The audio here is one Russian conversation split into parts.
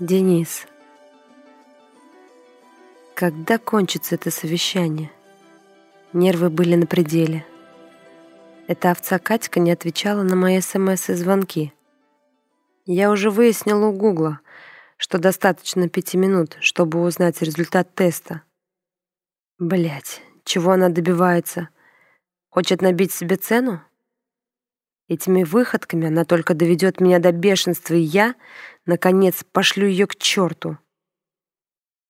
Денис. Когда кончится это совещание? Нервы были на пределе. Эта овца Катька не отвечала на мои смс и звонки. Я уже выяснила у Гугла, что достаточно пяти минут, чтобы узнать результат теста. Блять, чего она добивается? Хочет набить себе цену? Этими выходками она только доведет меня до бешенства, и я, наконец, пошлю ее к черту.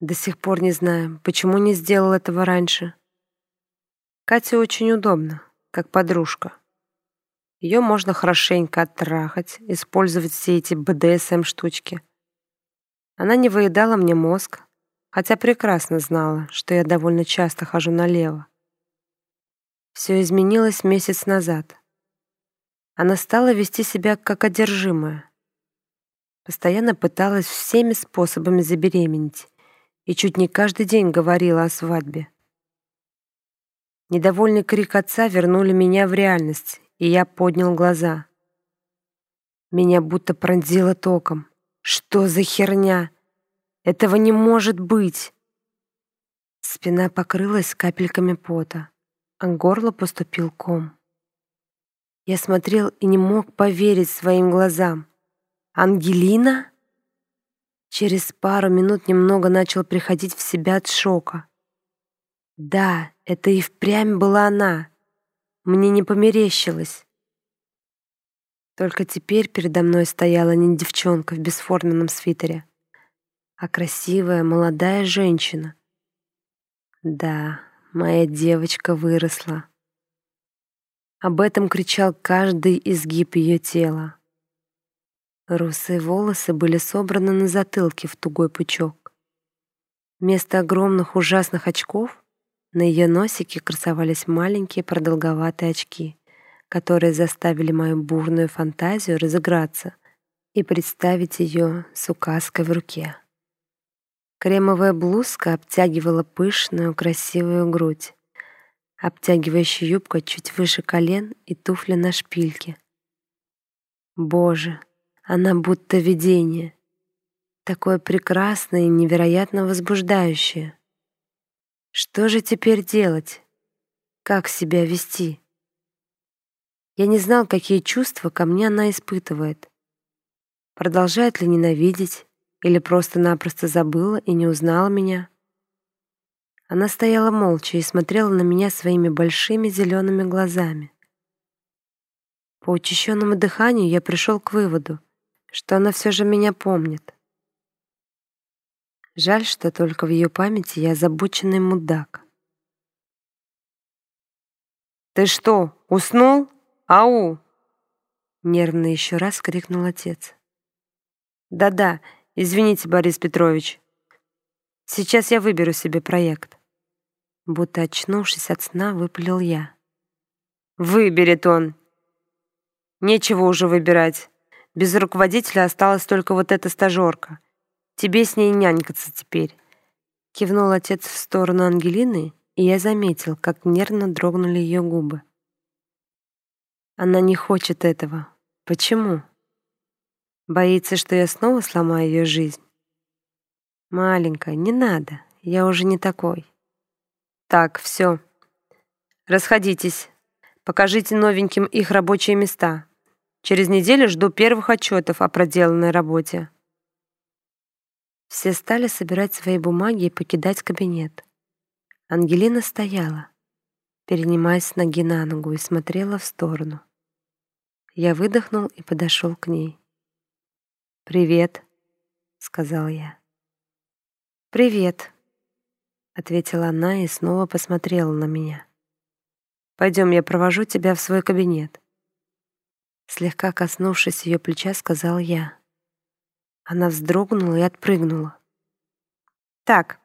До сих пор не знаю, почему не сделал этого раньше. Кате очень удобно, как подружка. Ее можно хорошенько оттрахать, использовать все эти БДСМ-штучки. Она не выедала мне мозг, хотя прекрасно знала, что я довольно часто хожу налево. Все изменилось месяц назад. Она стала вести себя как одержимая. Постоянно пыталась всеми способами забеременеть и чуть не каждый день говорила о свадьбе. Недовольный крик отца вернули меня в реальность, и я поднял глаза. Меня будто пронзило током. Что за херня? Этого не может быть! Спина покрылась капельками пота, а горло поступил ком. Я смотрел и не мог поверить своим глазам. «Ангелина?» Через пару минут немного начал приходить в себя от шока. Да, это и впрямь была она. Мне не померещилось. Только теперь передо мной стояла не девчонка в бесформенном свитере, а красивая молодая женщина. Да, моя девочка выросла. Об этом кричал каждый изгиб ее тела. Русые волосы были собраны на затылке в тугой пучок. Вместо огромных ужасных очков на ее носике красовались маленькие продолговатые очки, которые заставили мою бурную фантазию разыграться и представить ее с указкой в руке. Кремовая блузка обтягивала пышную красивую грудь обтягивающая юбка чуть выше колен и туфли на шпильке. Боже, она будто видение. Такое прекрасное и невероятно возбуждающее. Что же теперь делать? Как себя вести? Я не знал, какие чувства ко мне она испытывает. Продолжает ли ненавидеть или просто-напросто забыла и не узнала меня? Она стояла молча и смотрела на меня своими большими зелеными глазами. По учащенному дыханию я пришел к выводу, что она все же меня помнит. Жаль, что только в ее памяти я озабоченный мудак. «Ты что, уснул? Ау!» Нервно еще раз крикнул отец. «Да-да, извините, Борис Петрович. Сейчас я выберу себе проект». Будто очнувшись от сна, выпалил я. «Выберет он!» «Нечего уже выбирать. Без руководителя осталась только вот эта стажерка. Тебе с ней нянькаться теперь». Кивнул отец в сторону Ангелины, и я заметил, как нервно дрогнули ее губы. Она не хочет этого. Почему? Боится, что я снова сломаю ее жизнь? Маленькая, не надо, я уже не такой. Так, все. Расходитесь. Покажите новеньким их рабочие места. Через неделю жду первых отчетов о проделанной работе. Все стали собирать свои бумаги и покидать кабинет. Ангелина стояла, перенимаясь с ноги на ногу и смотрела в сторону. Я выдохнул и подошел к ней. «Привет», — сказал я. «Привет», ответила она и снова посмотрела на меня. Пойдем, я провожу тебя в свой кабинет. Слегка коснувшись ее плеча, сказал я. Она вздрогнула и отпрыгнула. Так,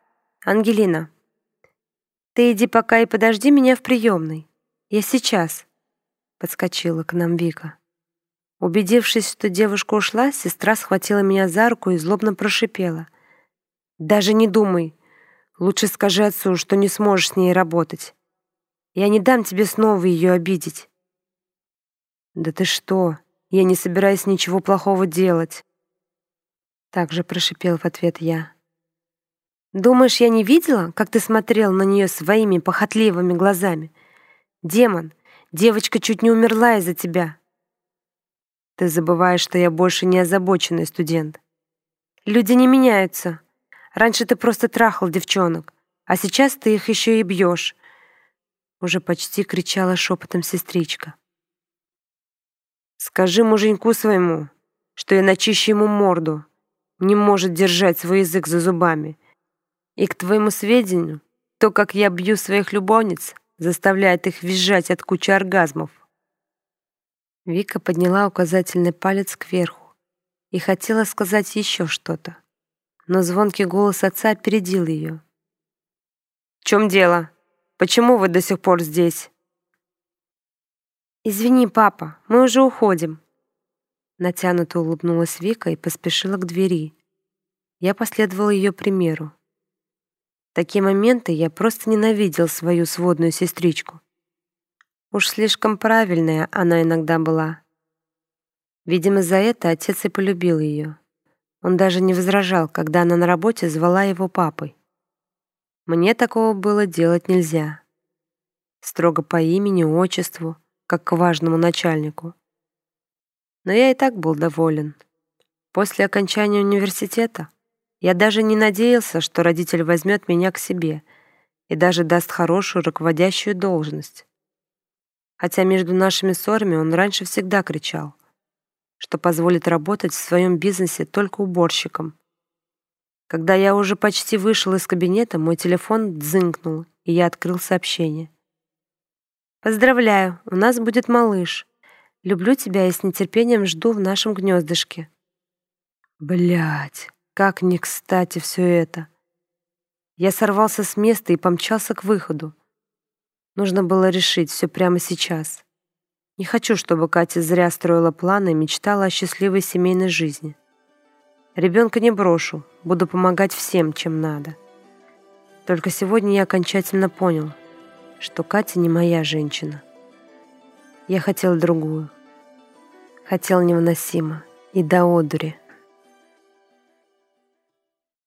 Ангелина, ты иди пока и подожди меня в приемной. Я сейчас. Подскочила к нам Вика. Убедившись, что девушка ушла, сестра схватила меня за руку и злобно прошипела. «Даже не думай, Лучше скажи отцу, что не сможешь с ней работать. Я не дам тебе снова ее обидеть. Да ты что? Я не собираюсь ничего плохого делать. Также прошипел в ответ я. Думаешь, я не видела, как ты смотрел на нее своими похотливыми глазами? Демон, девочка чуть не умерла из-за тебя. Ты забываешь, что я больше не озабоченный студент. Люди не меняются. Раньше ты просто трахал девчонок, а сейчас ты их еще и бьешь. Уже почти кричала шепотом сестричка. Скажи муженьку своему, что я начищу ему морду. Не может держать свой язык за зубами. И к твоему сведению, то, как я бью своих любовниц, заставляет их визжать от кучи оргазмов. Вика подняла указательный палец кверху и хотела сказать еще что-то, но звонкий голос отца опередил ее. «В чем дело? Почему вы до сих пор здесь?» «Извини, папа, мы уже уходим». Натянуто улыбнулась Вика и поспешила к двери. Я последовала ее примеру. В такие моменты я просто ненавидел свою сводную сестричку. Уж слишком правильная она иногда была. Видимо, за это отец и полюбил ее. Он даже не возражал, когда она на работе звала его папой. Мне такого было делать нельзя. Строго по имени, отчеству, как к важному начальнику. Но я и так был доволен. После окончания университета я даже не надеялся, что родитель возьмет меня к себе и даже даст хорошую руководящую должность хотя между нашими ссорами он раньше всегда кричал, что позволит работать в своем бизнесе только уборщиком. Когда я уже почти вышел из кабинета, мой телефон дзынкнул, и я открыл сообщение. «Поздравляю, у нас будет малыш. Люблю тебя и с нетерпением жду в нашем гнездышке». Блять, как не кстати все это. Я сорвался с места и помчался к выходу. Нужно было решить все прямо сейчас. Не хочу, чтобы Катя зря строила планы и мечтала о счастливой семейной жизни. Ребенка не брошу, буду помогать всем, чем надо. Только сегодня я окончательно понял, что Катя не моя женщина. Я хотел другую. Хотел невыносимо и до одури.